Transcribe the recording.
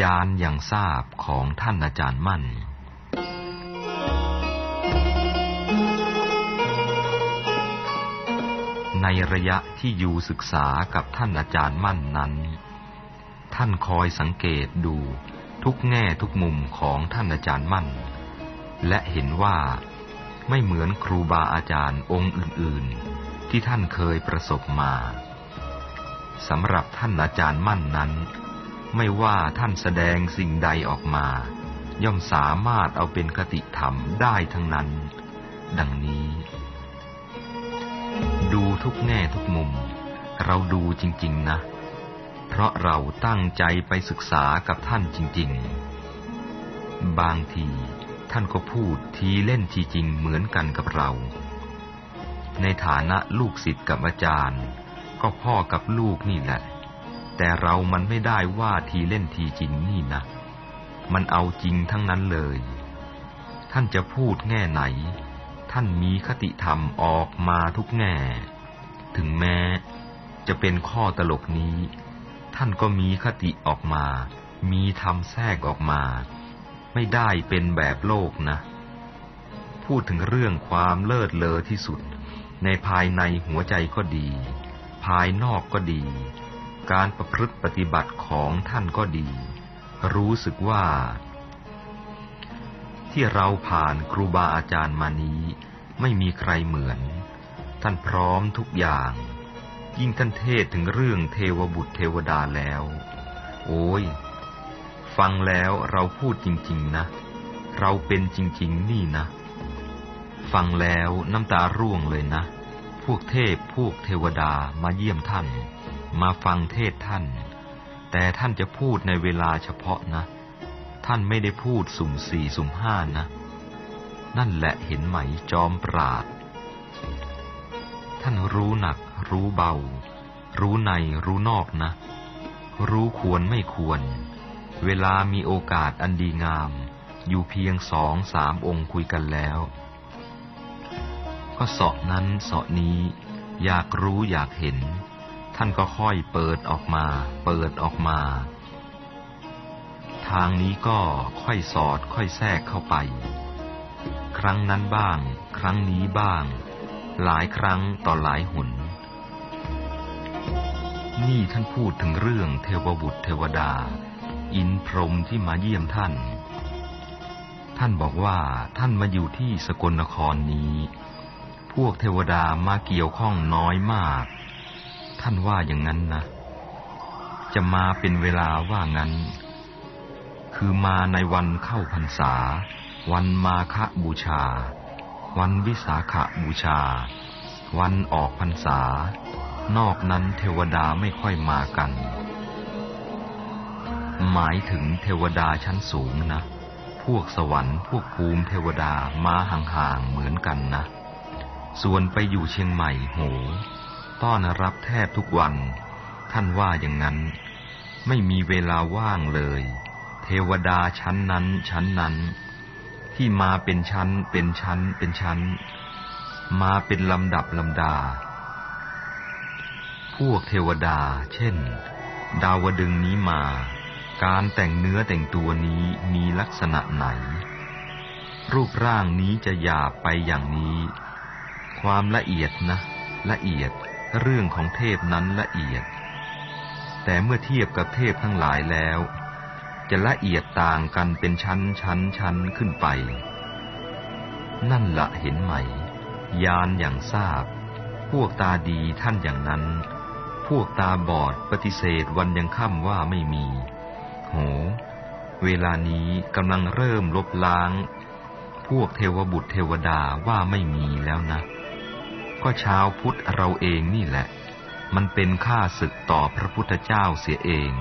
ยานอย่างทราบของท่านอาจารย์มั่น ในระยะที่อยู่ศึกษากับท่านอาจารย์มั่นนั้น ท่านคอยสังเกตดูทุกแง่ทุกมุมของท่านอาจารย์มั่น และเห็นว่าไม่เหมือนครูบาอาจารย์องค์อื่น ๆ ที่ท่านเคยประสบมาสำหรับท่านอาจารย์มั่นนั้น ไม่ว่าท่านแสดงสิ่งใดออกมา ย่อมสามารถเอาเป็นคติธรรมได้ทั้งนั้น ดังนี้ ดูทุกแง่ทุกมุม เราดูจริง ๆ นะ เพราะเราตั้งใจไปศึกษากับท่านจริง ๆ บางทีท่านก็พูดทีเล่นทีจริงเหมือนกันกับเรา ในฐานะลูกศิษย์กับอาจารย์ ก็พ่อกับลูกนี่แหละ แต่เรามันไม่ได้ว่าทีเล่นทีจริงนี่นะ มันเอาจริงทั้งนั้นเลย ท่านจะพูดแง่ไหน ท่านมีคติธรรมออกมาทุกแง่ ถึงแม้จะเป็นข้อตลกนี้ ท่านก็มีคติออกมา มีธรรมแทรกออกมา ไม่ได้เป็นแบบโลกนะ พูดถึงเรื่องความเลิศเลอที่สุด ในภายในหัวใจก็ดี ภายนอกก็ดี การประพฤติปฏิบัติของท่านก็ดี รู้สึกว่า ที่เราผ่านครูบาอาจารย์มานี้ ไม่มีใครเหมือน ท่านพร้อมทุกอย่าง ยิ่งท่านเทศถึงเรื่องเทวบุตรเทวดาแล้ว โอ้ย ฟังแล้วเราพูดจริง ๆ นะ เราเป็นจริง ๆ นี่นะ ฟังแล้วน้ำตาร่วงเลยนะ พวกเทพพวกเทวดามาเยี่ยมท่าน มาฟังเทศท่าน แต่ท่านจะพูดในเวลาเฉพาะนะ ท่านไม่ได้พูดสุ่มสี่สุ่มห้านะ นั่นแหละเห็นไหมจอมปราด ท่านรู้หนัก รู้เบา รู้ในรู้นอกนะ รู้ควรไม่ควร เวลามีโอกาสอันดีงาม อยู่เพียงสองสามองค์คุยกันแล้ว ก็เสาะนั้นเสาะนี้อยากรู้อยากเห็น ท่านก็ค่อยเปิดออกมา เปิดออกมา ทางนี้ก็ค่อยสอดค่อยแทรกเข้าไป ครั้งนั้นบ้าง ครั้งนี้บ้าง หลายครั้งต่อหลายหน นี่ท่านพูดถึงเรื่องเทวบุตรเทวดา อินพรมที่มาเยี่ยมท่าน ท่านบอกว่าท่านมาอยู่ที่สกลนครนี้ พวกเทวดามาเกี่ยวข้องน้อยมาก ท่านว่าอย่างนั้นนะ จะมาเป็นเวลาว่างั้น คือมาในวันเข้าพรรษา วันมาฆบูชา วันวิสาขบูชา วันออกพรรษา นอกนั้นเทวดาไม่ค่อยมากัน หมายถึงเทวดาชั้นสูงนะ พวกสวรรค์พวกภูมิเทวดามาห่างๆเหมือนกันนะ ส่วนไปอยู่เชียงใหม่โห ต้อนรับแทบทุกวัน ท่านว่าอย่างนั้น ไม่มีเวลาว่างเลย เทวดาชั้นนั้นชั้นนั้น ที่มาเป็นชั้นเป็นชั้นเป็นชั้น มาเป็นลำดับลำดา พวกเทวดา เช่น ดาวดึงนี้มา การแต่งเนื้อแต่งตัวนี้มีลักษณะไหน รูปร่างนี้จะหยาบไปอย่างนี้ ความละเอียดนะละเอียด เรื่องของเทพนั้นละเอียด แต่เมื่อเทียบกับเทพทั้งหลายแล้ว จะละเอียดต่างกันเป็นชั้นชั้นชั้นขึ้นไป นั่นละเห็นไหม ยานอย่างทราบ พวกตาดีท่านอย่างนั้น พวกตาบอดปฏิเสธวันยังค่ำว่าไม่มี โห เวลานี้กำลังเริ่มลบล้าง พวกเทวบุตรเทวดาว่าไม่มีแล้วนะ ก็ชาวพุทธเราเองนี่แหละ มันเป็นค่าศึกต่อพระพุทธเจ้าเสียเอง